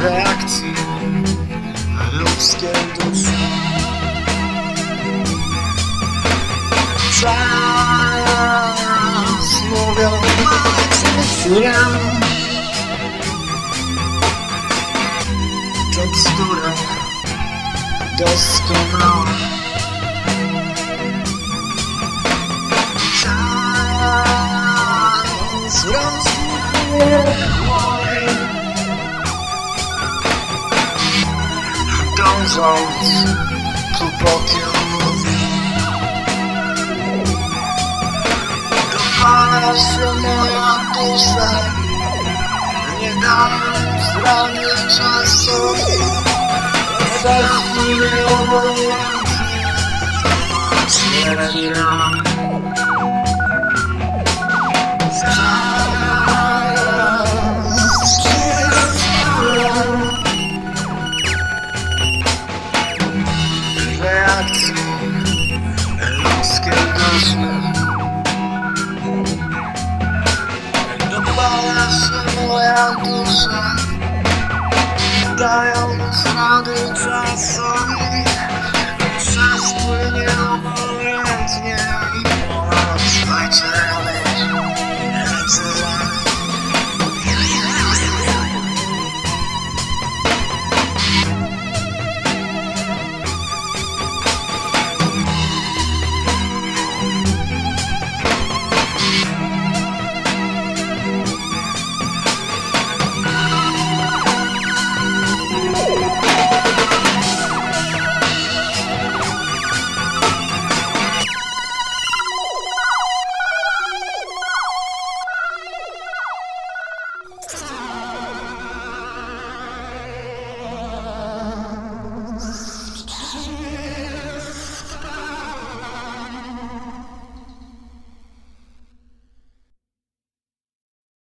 reakcji, ludzkie dusze. Czas mówią, zmian To bzdura doskonała Czas rozmawia ku pokionowi Dopala się moja dusza Nie dając rany czasowi Zacznijmy obojętnie Śmierci nam atrakcji Ludzkie godziny Dopala się moja dusza. Dają mi ślady czasem Ah!